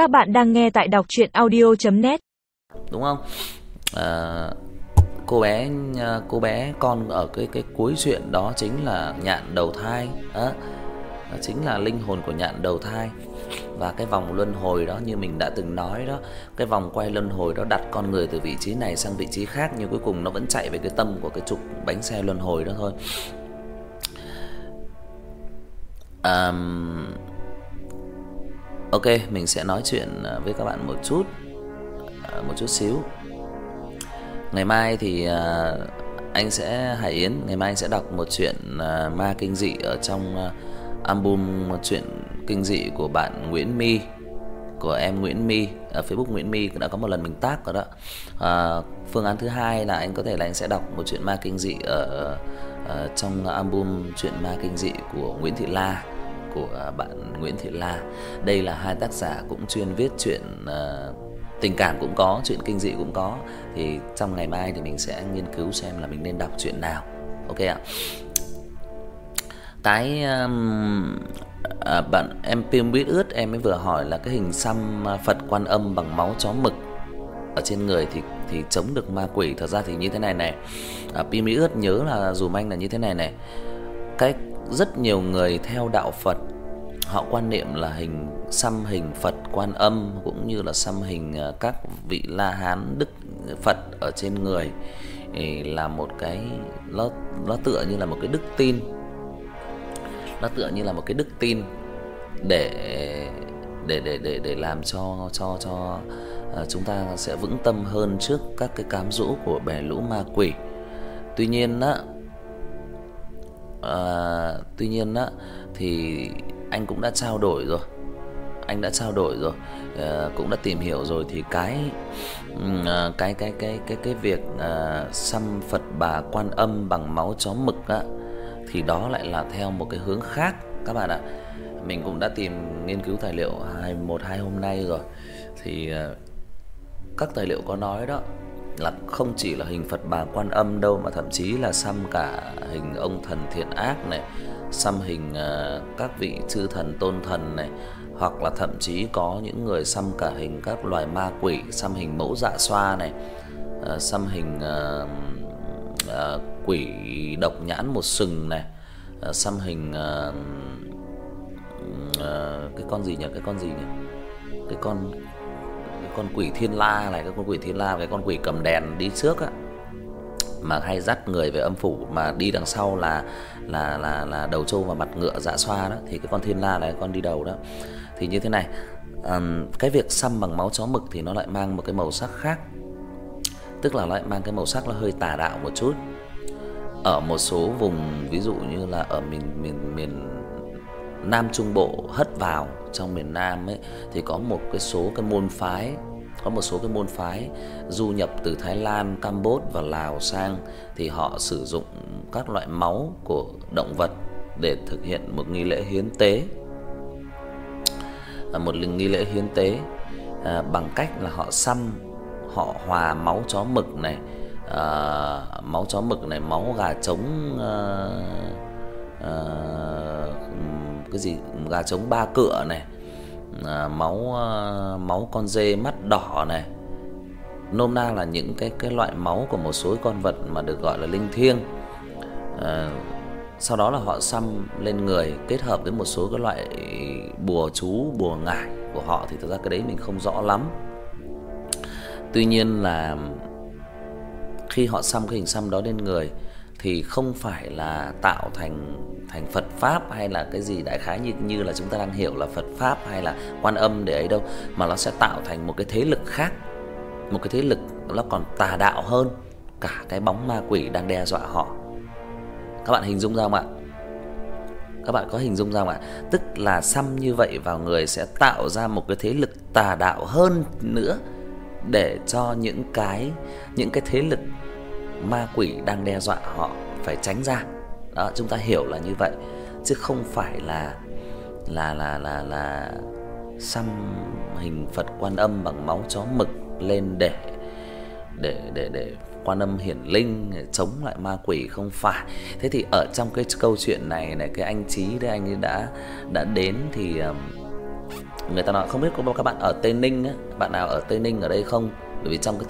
Các bạn đang nghe tại đọc audio net Đúng không? À, cô bé à, cô bé con ở cái cái cuối chuyện đó chính là nhạn đầu thai á. Chính là linh hồn của nhạn đầu thai và cái vòng luân hồi đó như mình đã từng nói đó, cái vòng quay luân hồi đó đặt con người từ vị trí này sang vị trí khác nhưng cuối cùng nó vẫn chạy về cái tâm của cái trục bánh xe luân hồi đó thôi. Um, ok, mình sẽ nói chuyện à, với các bạn một chút à, một chút xíu. Ngày mai thì à, anh sẽ Hải Yến, ngày mai anh sẽ đọc một chuyện ma kinh dị ở trong album truyện kinh dị của bạn Nguyễn My của em Nguyễn My ở Facebook Nguyễn My đã có một lần mình tác rồi đó. À, phương án thứ hai là anh có thể là anh sẽ đọc một chuyện ma kinh dị ở, ở trong album truyện ma kinh dị của Nguyễn Thị La của bạn Nguyễn Thị La. Đây là hai tác giả cũng chuyên viết truyện uh, ờ, tình cảm cũng có, chuyện kinh dị cũng có. Thì trong ngày mai thì mình sẽ nghiên cứu xem là mình nên đọc chuyện nào. Ok ạ cái um, à, bạn em Pim biết ướt em mới vừa hỏi là cái hình xăm Phật Quan Âm bằng máu chó mực ở trên người thì thì chống được ma quỷ. Thật ra thì như thế này này. À, Pim biết ướt nhớ là dùm anh là như thế này này. Cái rất nhiều người theo đạo Phật họ quan niệm là hình, xăm hình Phật Quan Âm, cũng như là xăm hình à, các vị La Hán Đức Phật ở trên người là một cái nó nó tựa như là một cái đức tin nó tựa như là một cái đức tin để để để để để làm cho cho cho à, chúng ta sẽ vững tâm hơn trước các cái cám dỗ của bè lũ ma quỷ. Tuy nhiên á À, tuy nhiên á thì anh cũng đã trao đổi rồi. Anh đã trao đổi rồi, à, cũng đã tìm hiểu rồi thì cái à, cái cái cái cái cái việc à, xăm Phật Bà Quan Âm bằng máu chó mực á thì đó lại là theo một cái hướng khác các bạn ạ. Mình cũng đã tìm nghiên cứu tài liệu hai một hai hôm nay rồi. Thì các tài liệu có nói đó là không chỉ là hình Phật Bà Quan Âm đâu mà thậm chí là xăm cả hình ông thần thiện ác này, xăm hình uh, các vị chư thần tôn thần này, hoặc là thậm chí có những người xăm cả hình các loài ma quỷ, xăm hình mẫu dạ xoa này, uh, xăm hình uh, uh, quỷ độc nhãn một sừng này, uh, xăm hình uh, uh, cái con gì nhỉ? Cái con gì nhỉ? Cái con cái con quỷ thiên la này, cái con quỷ thiên la cái con quỷ cầm đèn đi trước á mà hay dắt người về âm phủ mà đi đằng sau là là là là đầu trâu và mặt ngựa dạ xoa đó thì cái con thiên la này con đi đầu đó. Thì như thế này, um, cái việc xăm bằng máu chó mực thì nó lại mang một cái màu sắc khác. Tức là lại mang cái màu sắc nó hơi tà đạo một chút ở một số vùng ví dụ như là ở miền miền miền Nam Trung Bộ hất vào trong miền Nam ấy thì có một cái số cái môn phái có một số cái môn phái du nhập từ Thái Lan, Campuchia và Lào sang thì họ sử dụng các loại máu của động vật để thực hiện một nghi lễ hiến tế. À, một nghi lễ hiến tế à, bằng cách là họ xăm họ hòa máu chó mực này à, máu chó mực này, máu gà trống à, à, cái gì gà trống ba cựa này, à, máu à, máu con dê mắt đỏ này. Nôm na là những cái cái loại máu của một số con vật mà được gọi là linh thiêng. À, sau đó là họ xăm lên người kết hợp với một số cái loại bùa chú, bùa ngải của họ thì thực ra cái đấy mình không rõ lắm. Tuy nhiên là khi họ xăm cái hình xăm đó lên người thì không phải là tạo thành thành Phật pháp hay là cái gì đại khái như như là chúng ta đang hiểu là Phật pháp hay là Quan Âm để ấy đâu, mà nó sẽ tạo thành một cái thế lực khác, một cái thế lực nó còn tà đạo hơn cả cái bóng ma quỷ đang đe dọa họ. Các bạn hình dung ra không ạ? Các bạn có hình dung ra không ạ? Tức là xăm như vậy vào người sẽ tạo ra một cái thế lực tà đạo hơn nữa để cho những cái những cái thế lực ma quỷ đang đe dọa họ phải tránh ra. Đó, chúng ta hiểu là như vậy chứ không phải là là là là là xăm hình Phật Quan Âm bằng máu chó mực lên để để để để Quan Âm hiển linh chống lại ma quỷ không phải. Thế thì ở trong cái câu chuyện này này cái anh Chí đấy anh ấy đã đã đến thì người ta nói không biết có các bạn ở Tây Ninh á, bạn nào ở Tây Ninh ở đây không? Bởi vì trong cái